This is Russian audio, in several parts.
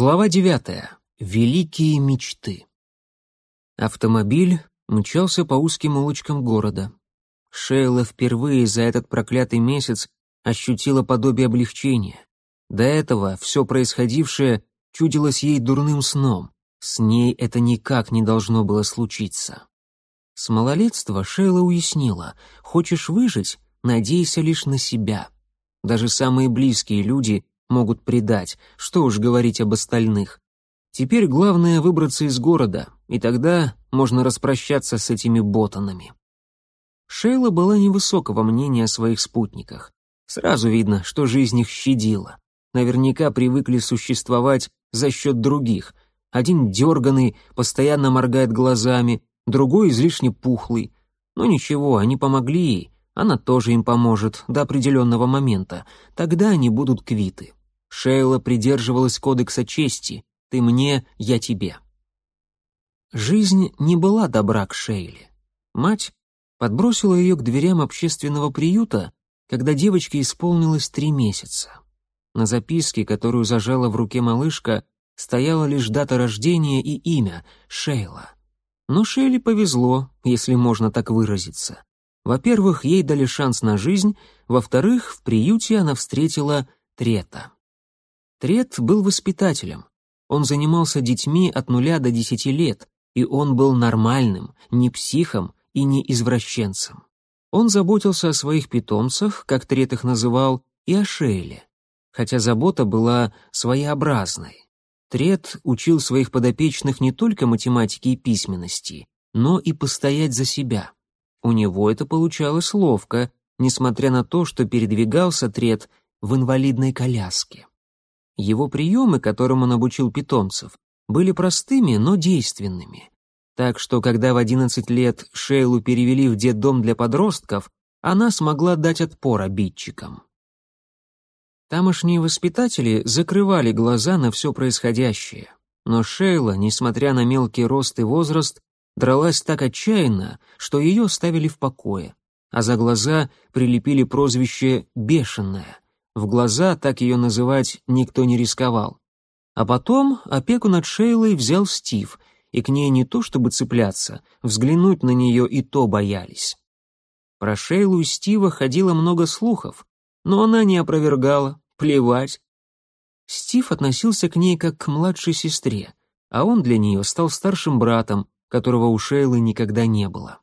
Глава девятая. Великие мечты. Автомобиль мчался по узким улочкам города. Шейла впервые за этот проклятый месяц ощутила подобие облегчения. До этого все происходившее чудилось ей дурным сном. С ней это никак не должно было случиться. С малолетства Шейла уяснила, хочешь выжить, надейся лишь на себя. Даже самые близкие люди могут предать, что уж говорить об остальных. Теперь главное выбраться из города, и тогда можно распрощаться с этими ботанами. Шейла была невысокого мнения о своих спутниках. Сразу видно, что жизнь их щадила. Наверняка привыкли существовать за счет других. Один дерганый, постоянно моргает глазами, другой излишне пухлый. Но ничего, они помогли ей, она тоже им поможет до определенного момента. Тогда они будут квиты. Шейла придерживалась кодекса чести «ты мне, я тебе». Жизнь не была добра к Шейле. Мать подбросила ее к дверям общественного приюта, когда девочке исполнилось три месяца. На записке, которую зажала в руке малышка, стояла лишь дата рождения и имя — Шейла. Но Шейле повезло, если можно так выразиться. Во-первых, ей дали шанс на жизнь, во-вторых, в приюте она встретила Трета. Трет был воспитателем. Он занимался детьми от нуля до десяти лет, и он был нормальным, не психом и не извращенцем. Он заботился о своих питомцах, как Трет их называл, и о Шейле, хотя забота была своеобразной. Трет учил своих подопечных не только математике и письменности, но и постоять за себя. У него это получалось ловко, несмотря на то, что передвигался Трет в инвалидной коляске. Его приемы, которым он обучил питомцев, были простыми, но действенными. Так что, когда в 11 лет Шейлу перевели в детдом для подростков, она смогла дать отпор обидчикам. Тамошние воспитатели закрывали глаза на все происходящее. Но Шейла, несмотря на мелкий рост и возраст, дралась так отчаянно, что ее ставили в покое, а за глаза прилепили прозвище «бешеная», в глаза так ее называть никто не рисковал. А потом опеку над Шейлой взял Стив, и к ней не то чтобы цепляться, взглянуть на нее и то боялись. Про Шейлу и Стива ходило много слухов, но она не опровергала, плевать. Стив относился к ней как к младшей сестре, а он для нее стал старшим братом, которого у Шейлы никогда не было.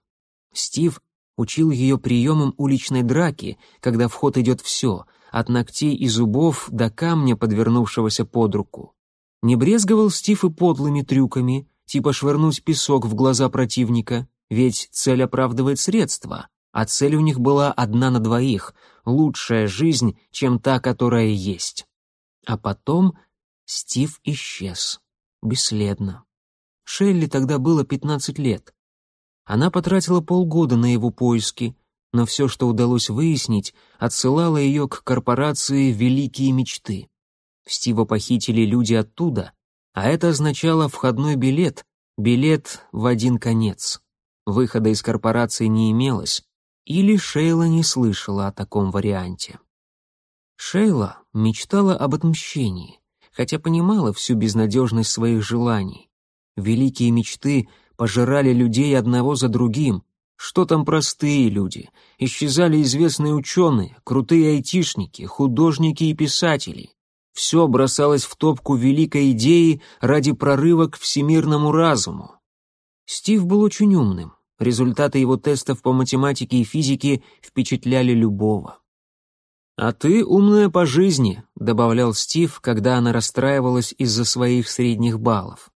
Стив учил ее приемам уличной драки, когда в ход идет все, от ногтей и зубов до камня, подвернувшегося под руку. Не брезговал Стив и подлыми трюками, типа швырнуть песок в глаза противника, ведь цель оправдывает средства, а цель у них была одна на двоих — лучшая жизнь, чем та, которая есть. А потом Стив исчез. Бесследно. Шелли тогда было 15 лет. Она потратила полгода на его поиски, но все, что удалось выяснить, отсылало ее к корпорации «Великие мечты». Стива похитили люди оттуда, а это означало входной билет, билет в один конец. Выхода из корпорации не имелось, или Шейла не слышала о таком варианте. Шейла мечтала об отмщении, хотя понимала всю безнадежность своих желаний. Великие мечты пожирали людей одного за другим, что там простые люди? Исчезали известные ученые, крутые айтишники, художники и писатели. Все бросалось в топку великой идеи ради прорыва к всемирному разуму. Стив был очень умным. Результаты его тестов по математике и физике впечатляли любого. «А ты умная по жизни», — добавлял Стив, когда она расстраивалась из-за своих средних баллов.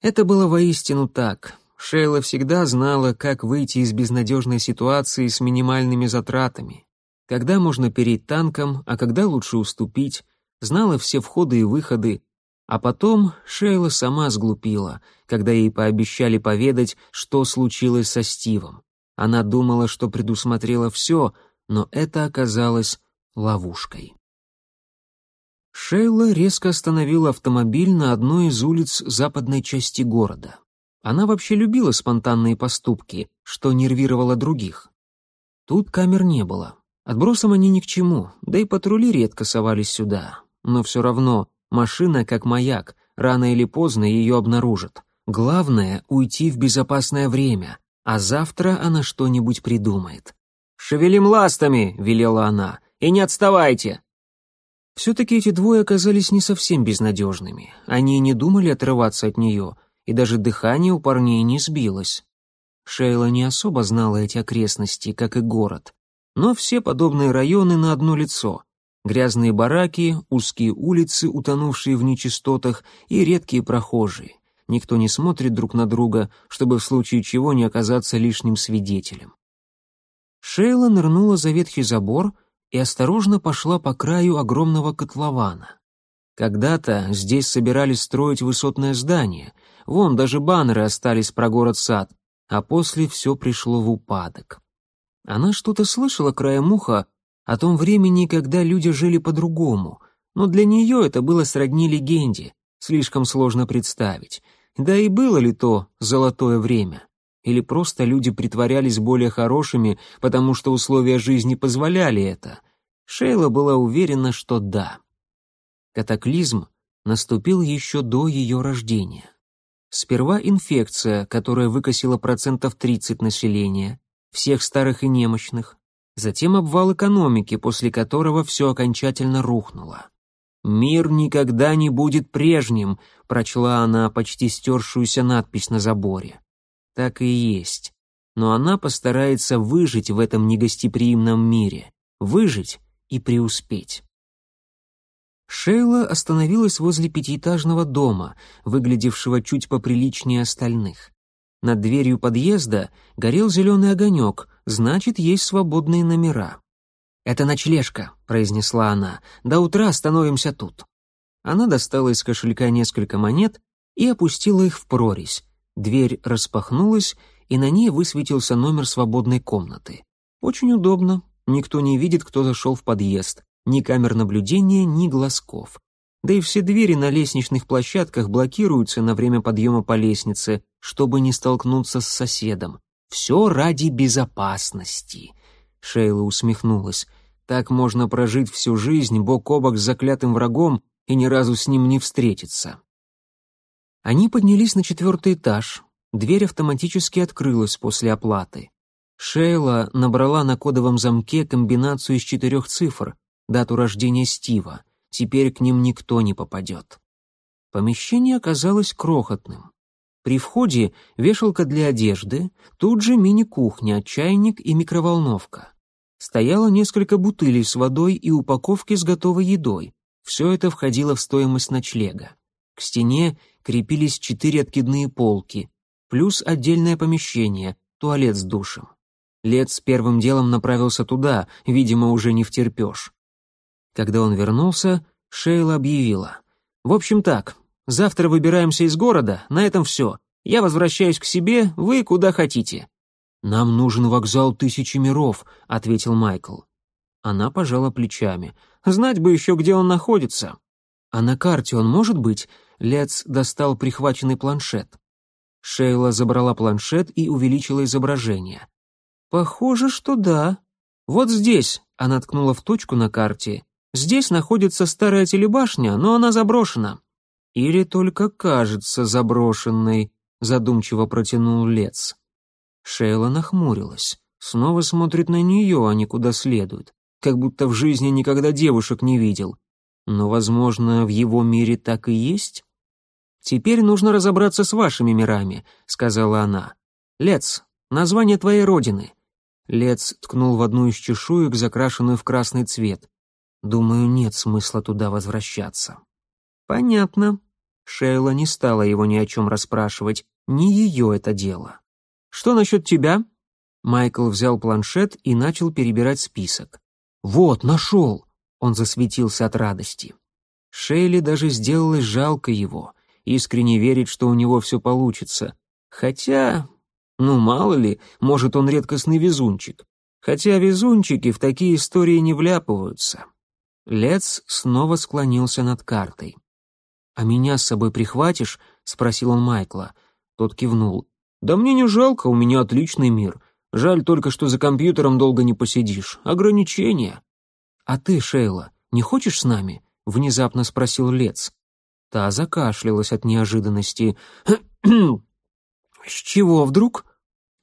Это было воистину так. Шейла всегда знала, как выйти из безнадежной ситуации с минимальными затратами. Когда можно перейти танком, а когда лучше уступить, знала все входы и выходы, а потом Шейла сама сглупила, когда ей пообещали поведать, что случилось со Стивом. Она думала, что предусмотрела все, но это оказалось ловушкой. Шейла резко остановила автомобиль на одной из улиц западной части города. Она вообще любила спонтанные поступки, что нервировало других. Тут камер не было. Отбросам они ни к чему, да и патрули редко совались сюда. Но все равно Машина как маяк, рано или поздно ее обнаружат. Главное — уйти в безопасное время, а завтра она что-нибудь придумает. «Шевелим ластами!» — велела она. «И не отставайте!» Все-таки эти двое оказались не совсем безнадежными. Они не думали отрываться от нее, и даже дыхание у парней не сбилось. Шейла не особо знала эти окрестности, как и город. Но все подобные районы на одно лицо. Грязные бараки, узкие улицы, утонувшие в нечистотах, и редкие прохожие. Никто не смотрит друг на друга, чтобы в случае чего не оказаться лишним свидетелем. Шейла нырнула за ветхий забор и осторожно пошла по краю огромного котлована. Когда-то здесь собирались строить высотное здание, вон даже баннеры остались про город-сад, а после все пришло в упадок. Она что-то слышала краем уха о том времени, когда люди жили по-другому, но для нее это было сродни легенде, слишком сложно представить. Да и было ли то золотое время? Или просто люди притворялись более хорошими, потому что условия жизни позволяли это? Шейла была уверена, что да. Катаклизм наступил еще до ее рождения. Сперва инфекция, которая выкосила процентов 30 населения, всех старых и немощных, затем обвал экономики, после которого все окончательно рухнуло. «Мир никогда не будет прежним», — прочла она почти стершуюся надпись на заборе. Так и есть. Но она постарается выжить в этом негостеприимном мире. Выжить и преуспеть. Шейла остановилась возле пятиэтажного дома, выглядевшего чуть поприличнее остальных. Над дверью подъезда горел зеленый огонек, значит, есть свободные номера. «Это ночлежка», — произнесла она. «До утра остановимся тут». Она достала из кошелька несколько монет и опустила их в прорезь. Дверь распахнулась, и на ней высветился номер свободной комнаты. Очень удобно, никто не видит, кто зашел в подъезд. Ни камер наблюдения, ни глазков. Да и все двери на лестничных площадках блокируются на время подъема по лестнице, чтобы не столкнуться с соседом. Все ради безопасности. Шейла усмехнулась. Так можно прожить всю жизнь бок о бок с заклятым врагом и ни разу с ним не встретиться. Они поднялись на четвертый этаж. Дверь автоматически открылась после оплаты. Шейла набрала на кодовом замке комбинацию из четырех цифр, дату рождения Стива. Теперь к ним никто не попадет. Помещение оказалось крохотным. При входе вешалка для одежды, тут же мини-кухня, чайник и микроволновка. Стояло несколько бутылей с водой и упаковки с готовой едой. Все это входило в стоимость ночлега. К стене крепились четыре откидные полки, плюс отдельное помещение, туалет с душем. Лет с первым делом направился туда, видимо, уже не втерпешь. Когда он вернулся, Шейла объявила. «В общем так, Завтра выбираемся из города, на этом все. Я возвращаюсь к себе, вы куда хотите». «Нам нужен вокзал Тысячи миров», — ответил Майкл. Она пожала плечами. «Знать бы еще, где он находится». «А на карте он может быть?» Лец достал прихваченный планшет. Шейла забрала планшет и увеличила изображение. «Похоже, что да. Вот здесь», — она ткнула в точку на карте, «здесь находится старая телебашня, но она заброшена. Или только кажется заброшенной, задумчиво протянул Лец. Шейла нахмурилась. Снова смотрит на нее, а не куда следует. Как будто в жизни никогда девушек не видел. Но, возможно, в его мире так и есть? «Теперь нужно разобраться с вашими мирами», — сказала она. «Лец, название твоей родины». Лец ткнул в одну из чешуек, закрашенную в красный цвет. «Думаю, нет смысла туда возвращаться». «Понятно». Шейла не стала его ни о чем расспрашивать, не ее это дело. «Что насчет тебя?» Майкл взял планшет и начал перебирать список. «Вот, нашел!» Он засветился от радости. Шейли даже сделалось жалко его, искренне верить, что у него все получится. Хотя, ну мало ли, может он редкостный везунчик. Хотя везунчики в такие истории не вляпываются. Лец снова склонился над картой. «А меня с собой прихватишь?» — спросил он Майкла. Тот кивнул. «Да мне не жалко, у меня отличный мир. Жаль только, что за компьютером долго не посидишь. Ограничения». «А ты, Шейла, не хочешь с нами?» — внезапно спросил Лец. Та закашлялась от неожиданности. «С чего вдруг?»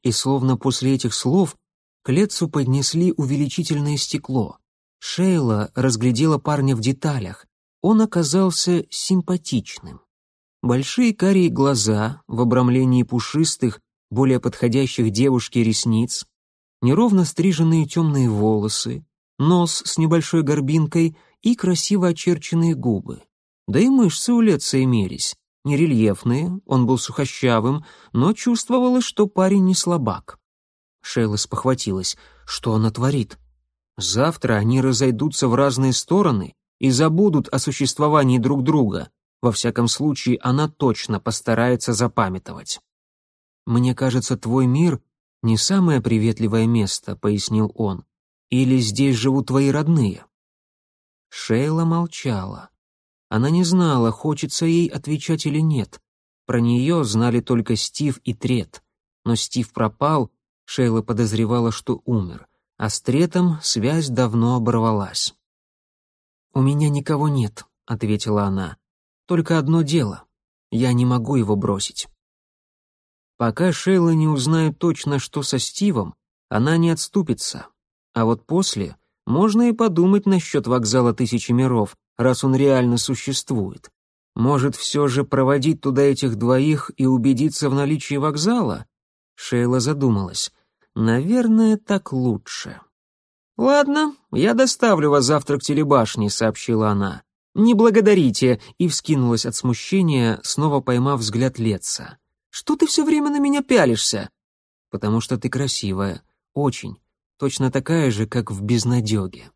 И словно после этих слов к Летцу поднесли увеличительное стекло. Шейла разглядела парня в деталях. Он оказался симпатичным. Большие карие глаза в обрамлении пушистых, более подходящих девушке ресниц, неровно стриженные темные волосы, нос с небольшой горбинкой и красиво очерченные губы. Да и мышцы у Летца имелись, не рельефные, он был сухощавым, но чувствовалось, что парень не слабак. Шейла спохватилась. Что она творит? Завтра они разойдутся в разные стороны и забудут о существовании друг друга. Во всяком случае, она точно постарается запамятовать. «Мне кажется, твой мир — не самое приветливое место», — пояснил он. «Или здесь живут твои родные?» Шейла молчала. Она не знала, хочется ей отвечать или нет. Про нее знали только Стив и Трет. Но Стив пропал, Шейла подозревала, что умер, а с Третом связь давно оборвалась. «У меня никого нет», — ответила она. «Только одно дело. Я не могу его бросить». Пока Шейла не узнает точно, что со Стивом, она не отступится. А вот после можно и подумать насчет вокзала Тысячи Миров, раз он реально существует. Может, все же проводить туда этих двоих и убедиться в наличии вокзала? Шейла задумалась. Наверное, так лучше. «Ладно, я доставлю вас завтра к телебашне», — сообщила она. «Не благодарите», — и вскинулась от смущения, снова поймав взгляд Летца. «Что ты все время на меня пялишься?» «Потому что ты красивая. Очень. Точно такая же, как в безнадеге».